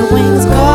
your wings, go.